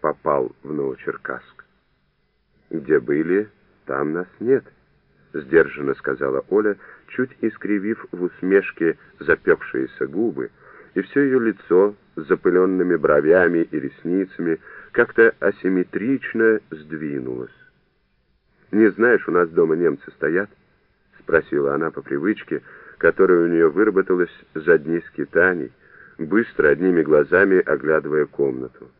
попал в Новочеркасск. Где были, там нас нет, сдержанно сказала Оля, чуть искривив в усмешке запекшиеся губы, и все ее лицо с запыленными бровями и ресницами как-то асимметрично сдвинулось. «Не знаешь, у нас дома немцы стоят?» — спросила она по привычке, которая у нее выработалась за дни скитаний, быстро одними глазами оглядывая комнату.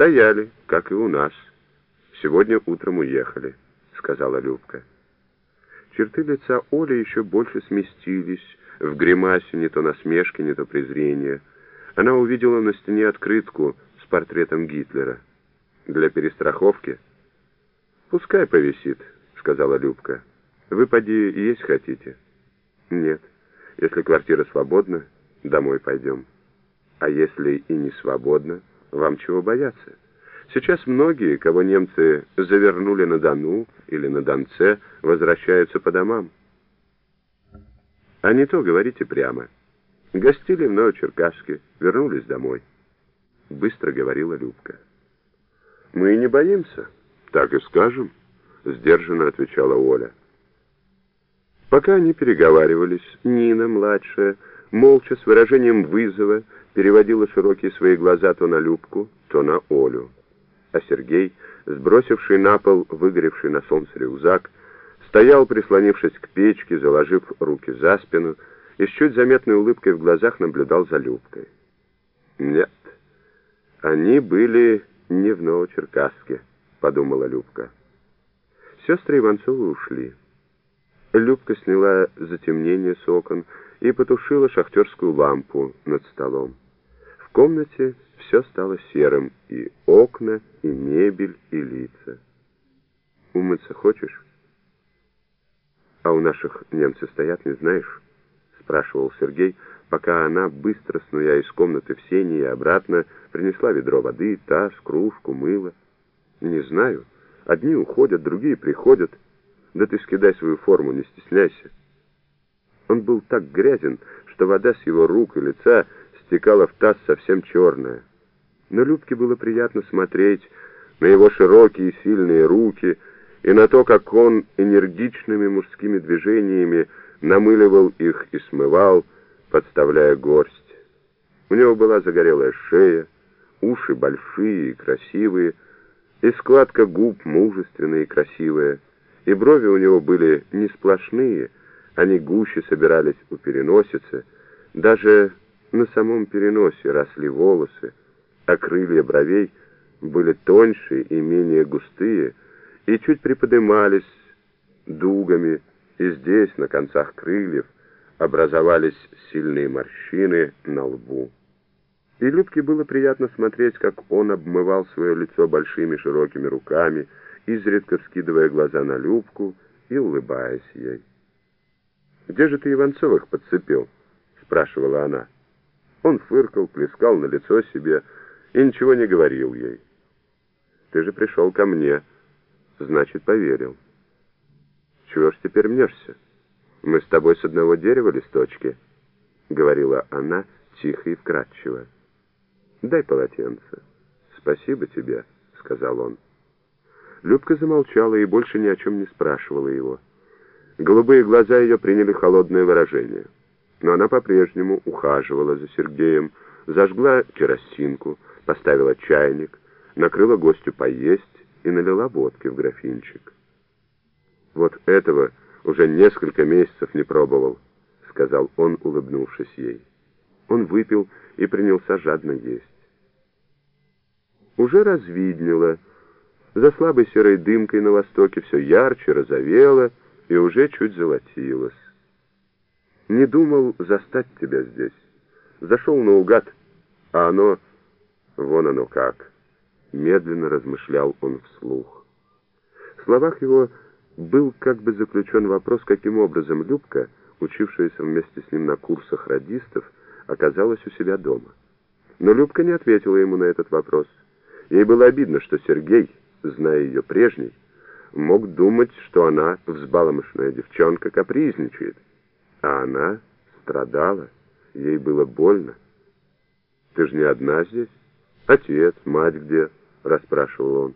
«Стояли, как и у нас. Сегодня утром уехали», — сказала Любка. Черты лица Оли еще больше сместились, в гримасе не то насмешки, не то презрения. Она увидела на стене открытку с портретом Гитлера. Для перестраховки. «Пускай повисит», — сказала Любка. «Вы, поди, есть хотите?» «Нет. Если квартира свободна, домой пойдем. А если и не свободна, вам чего бояться? Сейчас многие, кого немцы завернули на Дону или на Донце, возвращаются по домам. А не то говорите прямо. Гостили в Новочеркасске, вернулись домой. Быстро говорила Любка. Мы не боимся, так и скажем, сдержанно отвечала Оля. Пока они переговаривались, Нина, младшая, молча, с выражением вызова, переводила широкие свои глаза то на Любку, то на Олю. А Сергей, сбросивший на пол выгоревший на солнце рюкзак, стоял, прислонившись к печке, заложив руки за спину, и с чуть заметной улыбкой в глазах наблюдал за Любкой. «Нет, они были не в Новочеркасске», — подумала Любка. Сестры Иванцовы ушли. Любка сняла затемнение с окон и потушила шахтерскую лампу над столом. В комнате все стало серым, и окна, и мебель, и лица. «Умыться хочешь?» «А у наших немцы стоят, не знаешь?» — спрашивал Сергей, пока она, быстро снуя из комнаты в сене и обратно, принесла ведро воды, таз, кружку, мыло. «Не знаю. Одни уходят, другие приходят. Да ты скидай свою форму, не стесняйся». Он был так грязен, что вода с его рук и лица стекала в таз совсем черная. Но Любке было приятно смотреть на его широкие сильные руки и на то, как он энергичными мужскими движениями намыливал их и смывал, подставляя горсть. У него была загорелая шея, уши большие и красивые, и складка губ мужественная и красивая, и брови у него были не сплошные, они гуще собирались у переносицы, даже на самом переносе росли волосы, а крылья бровей были тоньше и менее густые, и чуть приподнимались дугами, и здесь, на концах крыльев, образовались сильные морщины на лбу. И Любке было приятно смотреть, как он обмывал свое лицо большими широкими руками, изредка вскидывая глаза на Любку и улыбаясь ей. «Где же ты Иванцовых подцепил?» — спрашивала она. Он фыркал, плескал на лицо себе и ничего не говорил ей. «Ты же пришел ко мне, значит, поверил». «Чего ж теперь мнешься? Мы с тобой с одного дерева листочки», — говорила она тихо и вкрадчиво. «Дай полотенце». «Спасибо тебе», — сказал он. Любка замолчала и больше ни о чем не спрашивала его. Голубые глаза ее приняли холодное выражение. Но она по-прежнему ухаживала за Сергеем, зажгла керосинку, поставила чайник, накрыла гостю поесть и налила водки в графинчик. «Вот этого уже несколько месяцев не пробовал», — сказал он, улыбнувшись ей. Он выпил и принялся жадно есть. Уже развиднело, за слабой серой дымкой на востоке все ярче розовело и уже чуть золотилось. Не думал застать тебя здесь. Зашел наугад, а оно... Вон оно как. Медленно размышлял он вслух. В словах его был как бы заключен вопрос, каким образом Любка, учившаяся вместе с ним на курсах радистов, оказалась у себя дома. Но Любка не ответила ему на этот вопрос. Ей было обидно, что Сергей, зная ее прежней, мог думать, что она, взбаломошная девчонка, капризничает. А она страдала, ей было больно. «Ты же не одна здесь?» «Отец, мать где?» — расспрашивал он.